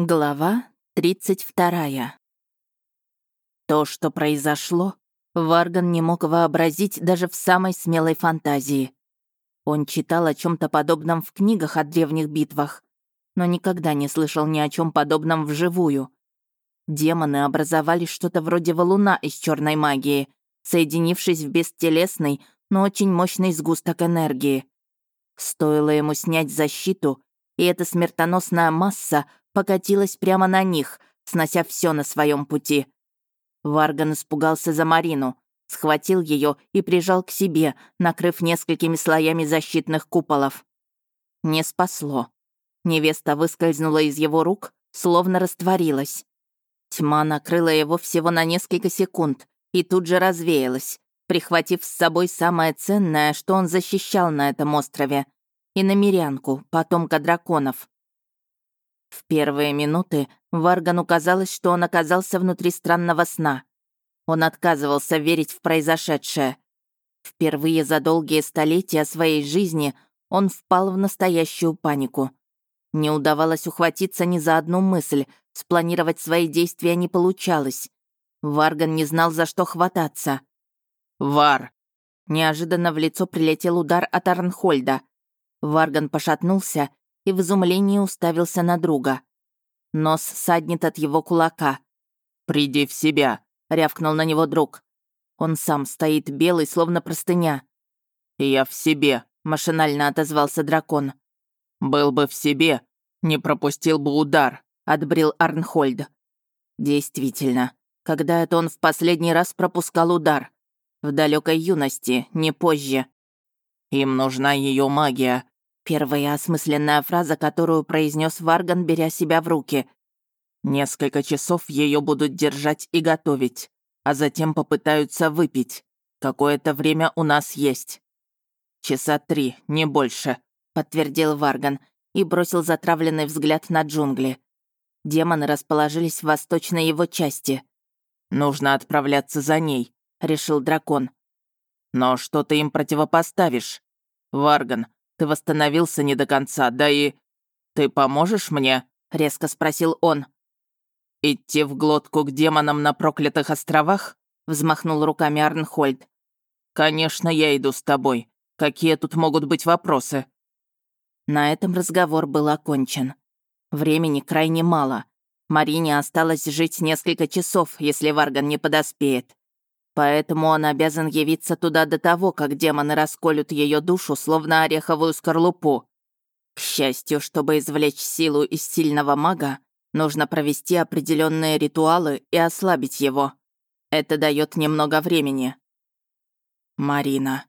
Глава 32. То, что произошло, Варган не мог вообразить даже в самой смелой фантазии. Он читал о чем то подобном в книгах о древних битвах, но никогда не слышал ни о чем подобном вживую. Демоны образовали что-то вроде валуна из черной магии, соединившись в бестелесный, но очень мощный сгусток энергии. Стоило ему снять защиту, и эта смертоносная масса — покатилась прямо на них, снося все на своем пути. Варган испугался за Марину, схватил ее и прижал к себе, накрыв несколькими слоями защитных куполов. Не спасло. Невеста выскользнула из его рук, словно растворилась. Тьма накрыла его всего на несколько секунд и тут же развеялась, прихватив с собой самое ценное, что он защищал на этом острове — и намерянку, потомка драконов. В первые минуты Варгану казалось, что он оказался внутри странного сна. Он отказывался верить в произошедшее. Впервые за долгие столетия своей жизни он впал в настоящую панику. Не удавалось ухватиться ни за одну мысль, спланировать свои действия не получалось. Варган не знал, за что хвататься. «Вар!» Неожиданно в лицо прилетел удар от Арнхольда. Варган пошатнулся и в изумлении уставился на друга. Нос саднет от его кулака. «Приди в себя», — рявкнул на него друг. Он сам стоит белый, словно простыня. «Я в себе», — машинально отозвался дракон. «Был бы в себе, не пропустил бы удар», — отбрил Арнхольд. «Действительно, когда это он в последний раз пропускал удар? В далекой юности, не позже». «Им нужна ее магия», Первая осмысленная фраза, которую произнес Варган, беря себя в руки. «Несколько часов ее будут держать и готовить, а затем попытаются выпить. Какое-то время у нас есть». «Часа три, не больше», — подтвердил Варган и бросил затравленный взгляд на джунгли. Демоны расположились в восточной его части. «Нужно отправляться за ней», — решил дракон. «Но что ты им противопоставишь? Варган, ты восстановился не до конца, да и... Ты поможешь мне?» — резко спросил он. «Идти в глотку к демонам на проклятых островах?» — взмахнул руками Арнхольд. «Конечно, я иду с тобой. Какие тут могут быть вопросы?» На этом разговор был окончен. Времени крайне мало. Марине осталось жить несколько часов, если Варган не подоспеет. Поэтому он обязан явиться туда до того, как демоны расколют ее душу, словно ореховую скорлупу. К счастью, чтобы извлечь силу из сильного мага, нужно провести определенные ритуалы и ослабить его. Это дает немного времени. Марина.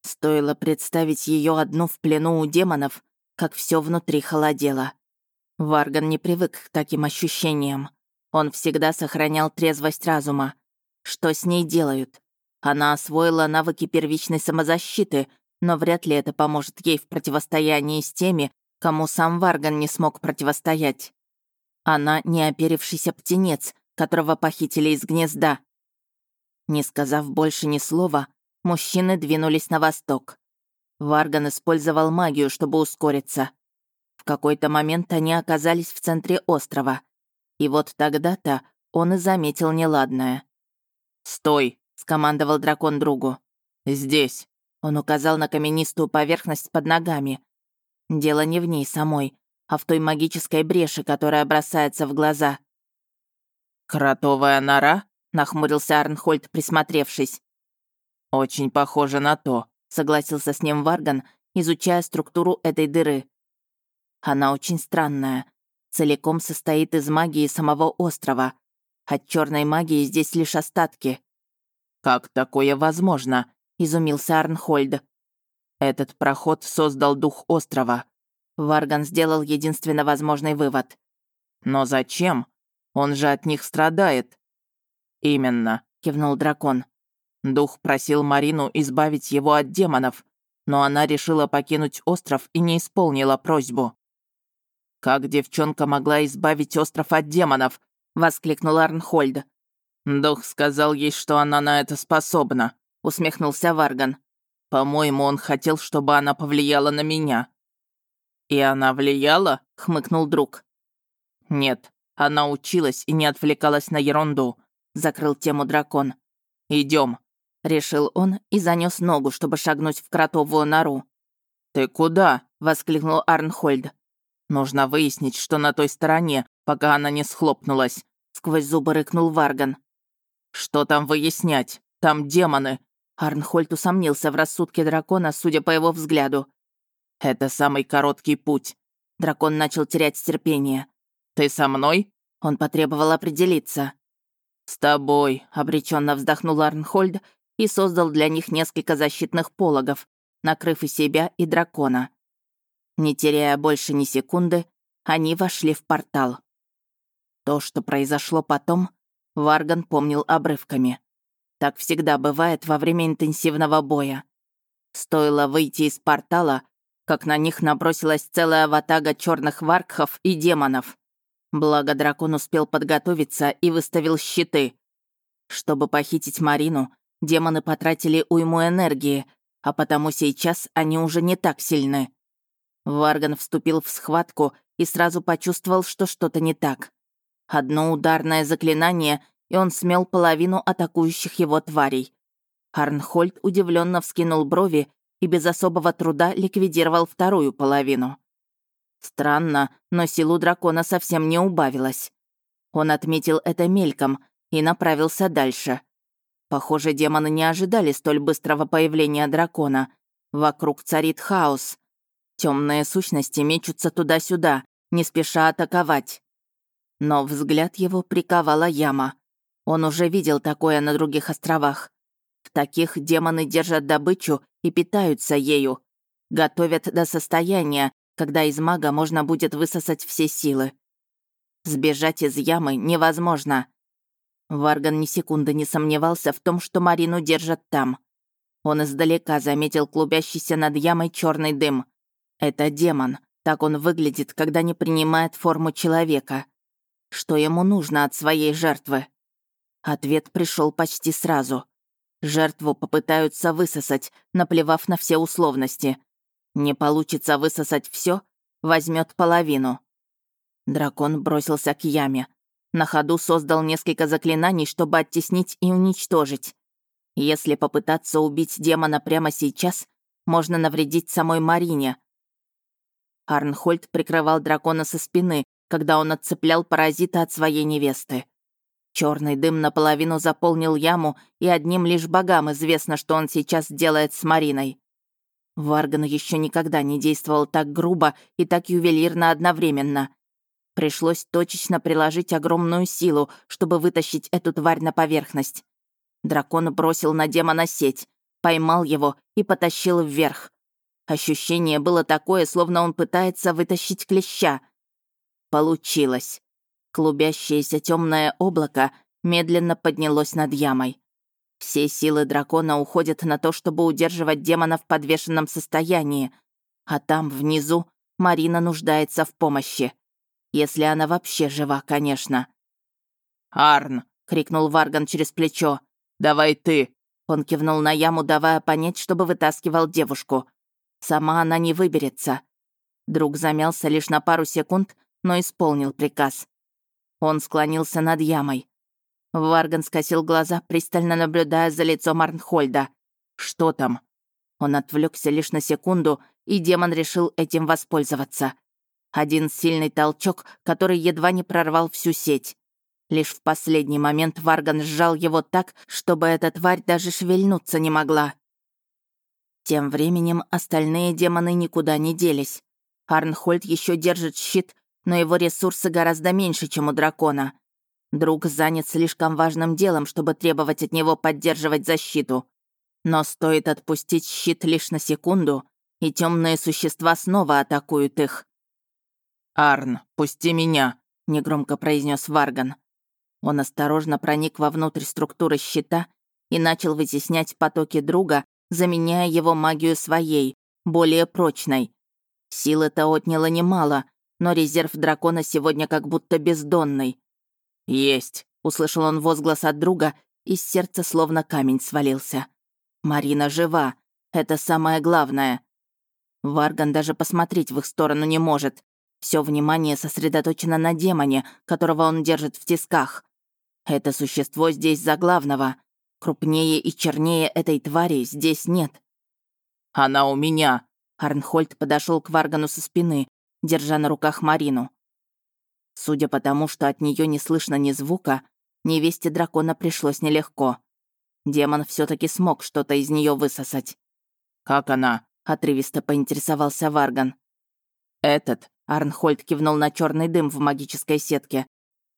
Стоило представить ее одну в плену у демонов, как все внутри холодело. Варган не привык к таким ощущениям. Он всегда сохранял трезвость разума. Что с ней делают? Она освоила навыки первичной самозащиты, но вряд ли это поможет ей в противостоянии с теми, кому сам Варган не смог противостоять. Она не оперившийся птенец, которого похитили из гнезда. Не сказав больше ни слова, мужчины двинулись на восток. Варган использовал магию, чтобы ускориться. В какой-то момент они оказались в центре острова. И вот тогда-то он и заметил неладное. «Стой!» — скомандовал дракон другу. «Здесь!» — он указал на каменистую поверхность под ногами. Дело не в ней самой, а в той магической бреши, которая бросается в глаза. «Кротовая нора?» — нахмурился Арнхольд, присмотревшись. «Очень похоже на то», — согласился с ним Варган, изучая структуру этой дыры. Она очень странная. Целиком состоит из магии самого острова. От черной магии здесь лишь остатки». «Как такое возможно?» — изумился Арнхольд. «Этот проход создал дух острова». Варган сделал единственно возможный вывод. «Но зачем? Он же от них страдает». «Именно», — кивнул дракон. Дух просил Марину избавить его от демонов, но она решила покинуть остров и не исполнила просьбу. Как девчонка могла избавить остров от демонов? — воскликнул Арнхольд. «Дух сказал ей, что она на это способна», — усмехнулся Варган. «По-моему, он хотел, чтобы она повлияла на меня». «И она влияла?» — хмыкнул друг. «Нет, она училась и не отвлекалась на ерунду», — закрыл тему дракон. Идем, решил он и занёс ногу, чтобы шагнуть в кротовую нору. «Ты куда?» — воскликнул Арнхольд. «Нужно выяснить, что на той стороне, пока она не схлопнулась», — сквозь зубы рыкнул Варган. «Что там выяснять? Там демоны!» Арнхольд усомнился в рассудке дракона, судя по его взгляду. «Это самый короткий путь». Дракон начал терять терпение. «Ты со мной?» Он потребовал определиться. «С тобой», — обреченно вздохнул Арнхольд и создал для них несколько защитных пологов, накрыв и себя, и дракона. Не теряя больше ни секунды, они вошли в портал. То, что произошло потом, Варган помнил обрывками. Так всегда бывает во время интенсивного боя. Стоило выйти из портала, как на них набросилась целая ватага черных варкхов и демонов. Благо дракон успел подготовиться и выставил щиты. Чтобы похитить Марину, демоны потратили уйму энергии, а потому сейчас они уже не так сильны. Варган вступил в схватку и сразу почувствовал, что что-то не так. Одно ударное заклинание, и он смел половину атакующих его тварей. Арнхольд удивленно вскинул брови и без особого труда ликвидировал вторую половину. Странно, но силу дракона совсем не убавилась. Он отметил это мельком и направился дальше. Похоже, демоны не ожидали столь быстрого появления дракона. Вокруг царит хаос. Темные сущности мечутся туда-сюда, не спеша атаковать. Но взгляд его приковала яма. Он уже видел такое на других островах. В таких демоны держат добычу и питаются ею. Готовят до состояния, когда из мага можно будет высосать все силы. Сбежать из ямы невозможно. Варган ни секунды не сомневался в том, что Марину держат там. Он издалека заметил клубящийся над ямой черный дым. Это демон. Так он выглядит, когда не принимает форму человека. Что ему нужно от своей жертвы? Ответ пришел почти сразу. Жертву попытаются высосать, наплевав на все условности. Не получится высосать все, возьмет половину. Дракон бросился к яме. На ходу создал несколько заклинаний, чтобы оттеснить и уничтожить. Если попытаться убить демона прямо сейчас, можно навредить самой Марине. Арнхольд прикрывал дракона со спины, когда он отцеплял паразита от своей невесты. Черный дым наполовину заполнил яму, и одним лишь богам известно, что он сейчас делает с Мариной. Варган еще никогда не действовал так грубо и так ювелирно одновременно. Пришлось точечно приложить огромную силу, чтобы вытащить эту тварь на поверхность. Дракон бросил на демона сеть, поймал его и потащил вверх. Ощущение было такое, словно он пытается вытащить клеща. Получилось. Клубящееся темное облако медленно поднялось над ямой. Все силы дракона уходят на то, чтобы удерживать демона в подвешенном состоянии, а там, внизу, Марина нуждается в помощи. Если она вообще жива, конечно. «Арн!» — крикнул Варган через плечо. «Давай ты!» Он кивнул на яму, давая понять, чтобы вытаскивал девушку. Сама она не выберется. Друг замялся лишь на пару секунд, но исполнил приказ. Он склонился над ямой. Варган скосил глаза, пристально наблюдая за лицом Арнхольда. «Что там?» Он отвлекся лишь на секунду, и демон решил этим воспользоваться. Один сильный толчок, который едва не прорвал всю сеть. Лишь в последний момент Варган сжал его так, чтобы эта тварь даже шевельнуться не могла. Тем временем остальные демоны никуда не делись. Арнхольд еще держит щит, но его ресурсы гораздо меньше, чем у дракона. Друг занят слишком важным делом, чтобы требовать от него поддерживать защиту. Но стоит отпустить щит лишь на секунду, и темные существа снова атакуют их. «Арн, пусти меня», — негромко произнес Варган. Он осторожно проник вовнутрь структуры щита и начал вытеснять потоки друга, заменяя его магию своей, более прочной. Силы-то отняло немало, но резерв дракона сегодня как будто бездонный. «Есть», — услышал он возглас от друга, и с сердца словно камень свалился. «Марина жива. Это самое главное». Варган даже посмотреть в их сторону не может. Все внимание сосредоточено на демоне, которого он держит в тисках. Это существо здесь за главного. Крупнее и чернее этой твари здесь нет. «Она у меня!» Арнхольд подошел к Варгану со спины, держа на руках Марину. Судя по тому, что от нее не слышно ни звука, невесте дракона пришлось нелегко. Демон все таки смог что-то из нее высосать. «Как она?» — отрывисто поинтересовался Варган. «Этот», — Арнхольд кивнул на черный дым в магической сетке.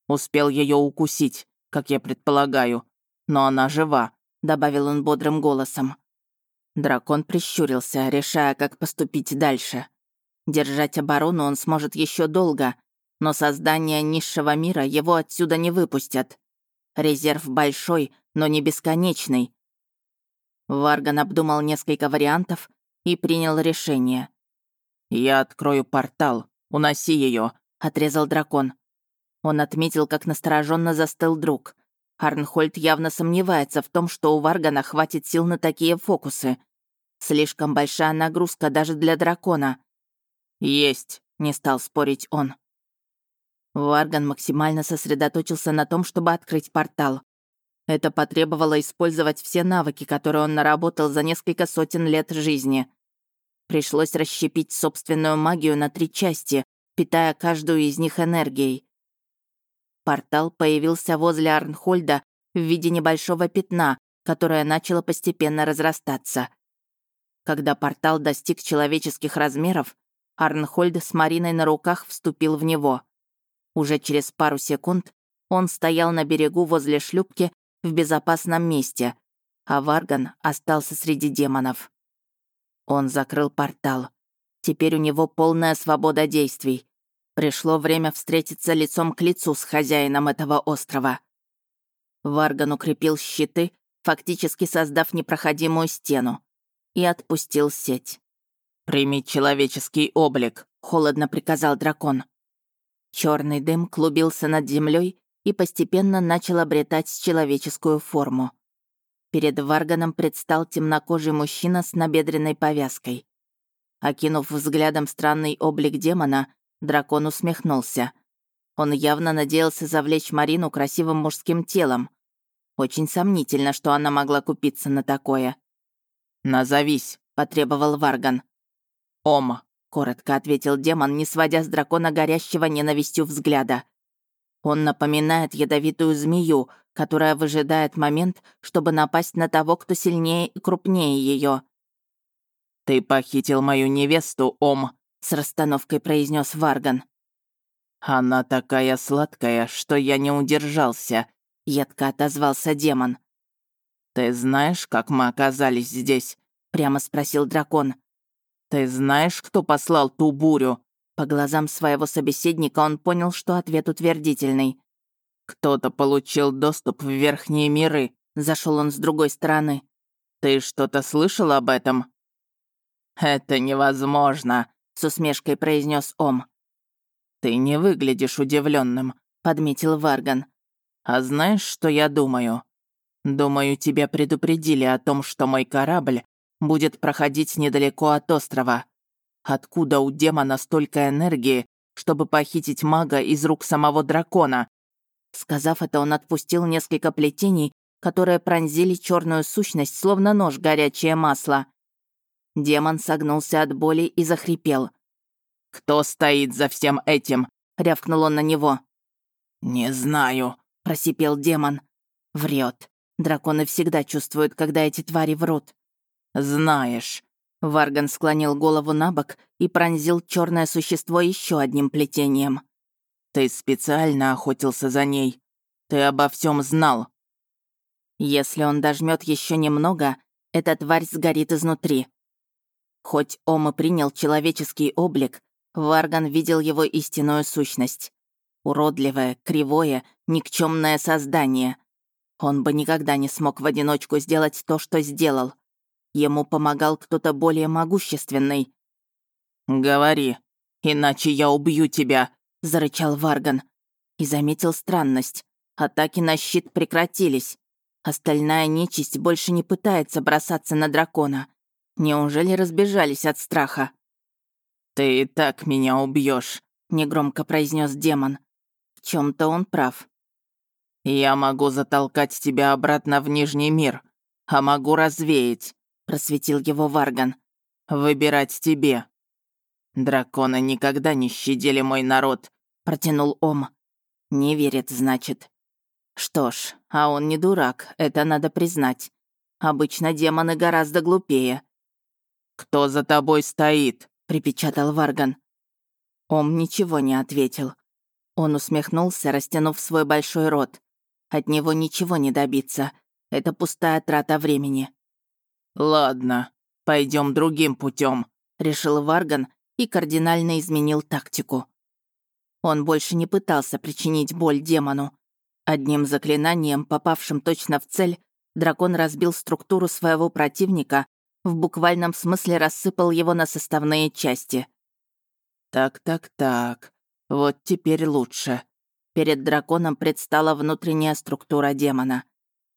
«Успел ее укусить, как я предполагаю. Но она жива», — добавил он бодрым голосом. Дракон прищурился, решая, как поступить дальше. Держать оборону он сможет еще долго, но создание низшего мира его отсюда не выпустят. Резерв большой, но не бесконечный. Варган обдумал несколько вариантов и принял решение. «Я открою портал. Уноси ее, отрезал дракон. Он отметил, как настороженно застыл друг. Арнхольд явно сомневается в том, что у Варгана хватит сил на такие фокусы. Слишком большая нагрузка даже для дракона. «Есть», — не стал спорить он. Варган максимально сосредоточился на том, чтобы открыть портал. Это потребовало использовать все навыки, которые он наработал за несколько сотен лет жизни. Пришлось расщепить собственную магию на три части, питая каждую из них энергией. Портал появился возле Арнхольда в виде небольшого пятна, которое начало постепенно разрастаться. Когда портал достиг человеческих размеров, Арнхольд с Мариной на руках вступил в него. Уже через пару секунд он стоял на берегу возле шлюпки в безопасном месте, а Варган остался среди демонов. Он закрыл портал. Теперь у него полная свобода действий. Пришло время встретиться лицом к лицу с хозяином этого острова. Варган укрепил щиты, фактически создав непроходимую стену, и отпустил сеть. «Прими человеческий облик», — холодно приказал дракон. Черный дым клубился над землей и постепенно начал обретать человеческую форму. Перед Варганом предстал темнокожий мужчина с набедренной повязкой. Окинув взглядом странный облик демона, дракон усмехнулся. Он явно надеялся завлечь Марину красивым мужским телом. Очень сомнительно, что она могла купиться на такое. «Назовись», — потребовал Варган. «Ом», — коротко ответил демон, не сводя с дракона горящего ненавистью взгляда. Он напоминает ядовитую змею, которая выжидает момент, чтобы напасть на того, кто сильнее и крупнее ее. «Ты похитил мою невесту, Ом», — с расстановкой произнес Варган. «Она такая сладкая, что я не удержался», — едко отозвался демон. «Ты знаешь, как мы оказались здесь?» — прямо спросил дракон. «Ты знаешь, кто послал ту бурю?» По глазам своего собеседника он понял, что ответ утвердительный. «Кто-то получил доступ в верхние миры», — зашел он с другой стороны. «Ты что-то слышал об этом?» «Это невозможно», — с усмешкой произнес Ом. «Ты не выглядишь удивленным, подметил Варган. «А знаешь, что я думаю? Думаю, тебя предупредили о том, что мой корабль будет проходить недалеко от острова. Откуда у демона столько энергии, чтобы похитить мага из рук самого дракона? Сказав это, он отпустил несколько плетений, которые пронзили черную сущность, словно нож горячее масло. Демон согнулся от боли и захрипел. «Кто стоит за всем этим?» — рявкнул он на него. «Не знаю», — просипел демон. Врет. Драконы всегда чувствуют, когда эти твари врут. «Знаешь», Варган склонил голову на бок и пронзил черное существо еще одним плетением. «Ты специально охотился за ней. Ты обо всем знал». «Если он дожмет еще немного, эта тварь сгорит изнутри». Хоть Ома принял человеческий облик, Варган видел его истинную сущность. Уродливое, кривое, никчемное создание. Он бы никогда не смог в одиночку сделать то, что сделал — Ему помогал кто-то более могущественный. «Говори, иначе я убью тебя», — зарычал Варган. И заметил странность. Атаки на щит прекратились. Остальная нечисть больше не пытается бросаться на дракона. Неужели разбежались от страха? «Ты и так меня убьешь, негромко произнес демон. В чем то он прав. «Я могу затолкать тебя обратно в Нижний мир, а могу развеять», — просветил его Варган. «Выбирать тебе». «Драконы никогда не щадили мой народ», — протянул Ом. «Не верит, значит». Что ж, а он не дурак, это надо признать. Обычно демоны гораздо глупее. «Кто за тобой стоит?» — припечатал Варган. Ом ничего не ответил. Он усмехнулся, растянув свой большой рот. От него ничего не добиться. Это пустая трата времени. «Ладно, пойдем другим путем, решил Варган и кардинально изменил тактику. Он больше не пытался причинить боль демону. Одним заклинанием, попавшим точно в цель, дракон разбил структуру своего противника, в буквальном смысле рассыпал его на составные части. «Так-так-так, вот теперь лучше», Перед драконом предстала внутренняя структура демона.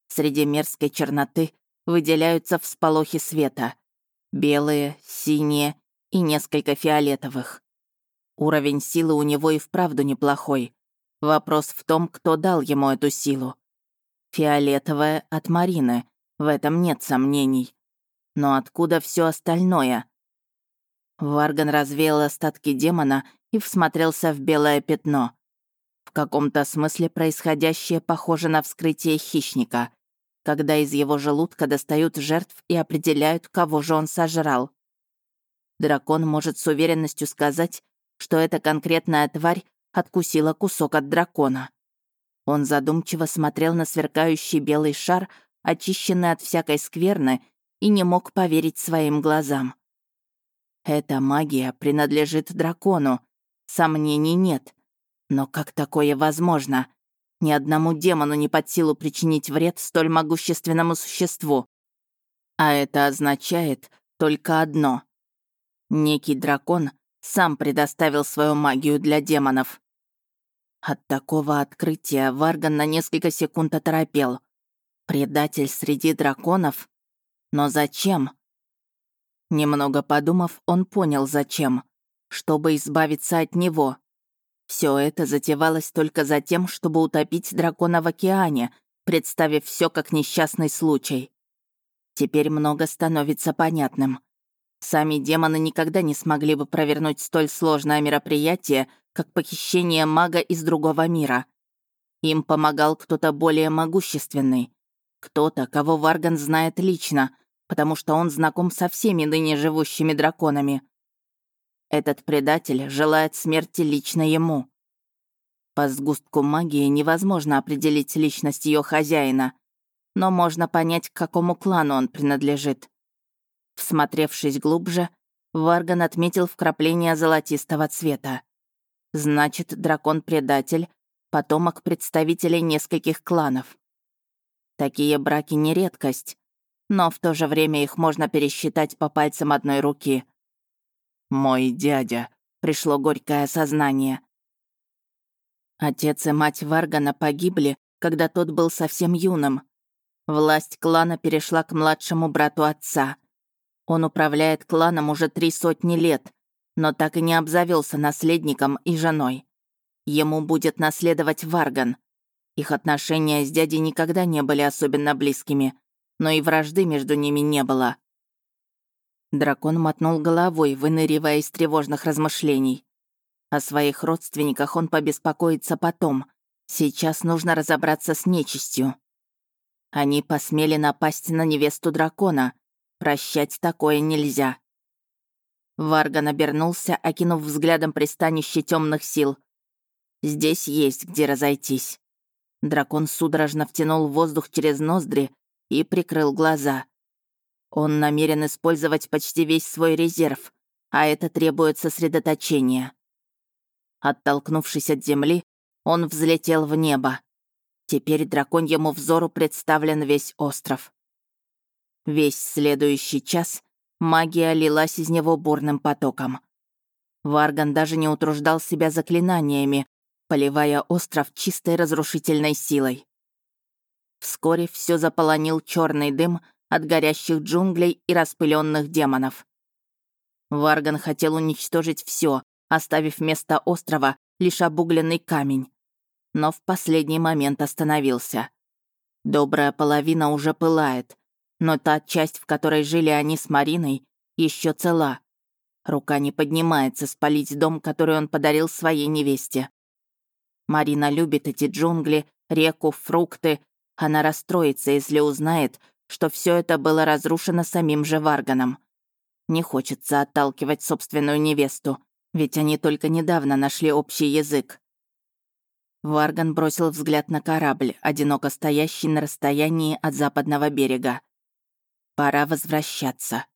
Среди мерзкой черноты выделяются всполохи света. Белые, синие и несколько фиолетовых. Уровень силы у него и вправду неплохой. Вопрос в том, кто дал ему эту силу. Фиолетовая от Марины, в этом нет сомнений. Но откуда все остальное? Варган развеял остатки демона и всмотрелся в белое пятно. В каком-то смысле происходящее похоже на вскрытие хищника, когда из его желудка достают жертв и определяют, кого же он сожрал. Дракон может с уверенностью сказать, что эта конкретная тварь откусила кусок от дракона. Он задумчиво смотрел на сверкающий белый шар, очищенный от всякой скверны, и не мог поверить своим глазам. Эта магия принадлежит дракону, сомнений нет. Но как такое возможно? Ни одному демону не под силу причинить вред столь могущественному существу. А это означает только одно. Некий дракон сам предоставил свою магию для демонов. От такого открытия Варган на несколько секунд оторопел. Предатель среди драконов? Но зачем? Немного подумав, он понял, зачем. Чтобы избавиться от него. Все это затевалось только за тем, чтобы утопить дракона в океане, представив все как несчастный случай. Теперь много становится понятным. Сами демоны никогда не смогли бы провернуть столь сложное мероприятие, как похищение мага из другого мира. Им помогал кто-то более могущественный. Кто-то, кого Варган знает лично, потому что он знаком со всеми ныне живущими драконами. Этот предатель желает смерти лично ему. По сгустку магии невозможно определить личность ее хозяина, но можно понять, к какому клану он принадлежит. Всмотревшись глубже, Варган отметил вкрапление золотистого цвета. Значит, дракон-предатель — потомок представителей нескольких кланов. Такие браки не редкость, но в то же время их можно пересчитать по пальцам одной руки — «Мой дядя», — пришло горькое осознание. Отец и мать Варгана погибли, когда тот был совсем юным. Власть клана перешла к младшему брату отца. Он управляет кланом уже три сотни лет, но так и не обзавелся наследником и женой. Ему будет наследовать Варган. Их отношения с дядей никогда не были особенно близкими, но и вражды между ними не было. Дракон мотнул головой, выныривая из тревожных размышлений. О своих родственниках он побеспокоится потом. Сейчас нужно разобраться с нечистью. Они посмели напасть на невесту дракона. Прощать такое нельзя. Варган обернулся, окинув взглядом пристанище темных сил. Здесь есть где разойтись. Дракон судорожно втянул воздух через ноздри и прикрыл глаза. Он намерен использовать почти весь свой резерв, а это требует сосредоточения. Оттолкнувшись от земли, он взлетел в небо. Теперь драконьему взору представлен весь остров. Весь следующий час магия лилась из него бурным потоком. Варган даже не утруждал себя заклинаниями, поливая остров чистой разрушительной силой. Вскоре все заполонил черный дым, от горящих джунглей и распыленных демонов. Варган хотел уничтожить все, оставив вместо острова лишь обугленный камень. Но в последний момент остановился. Добрая половина уже пылает, но та часть, в которой жили они с Мариной, еще цела. Рука не поднимается спалить дом, который он подарил своей невесте. Марина любит эти джунгли, реку, фрукты. Она расстроится, если узнает, что все это было разрушено самим же Варганом. Не хочется отталкивать собственную невесту, ведь они только недавно нашли общий язык. Варган бросил взгляд на корабль, одиноко стоящий на расстоянии от западного берега. Пора возвращаться.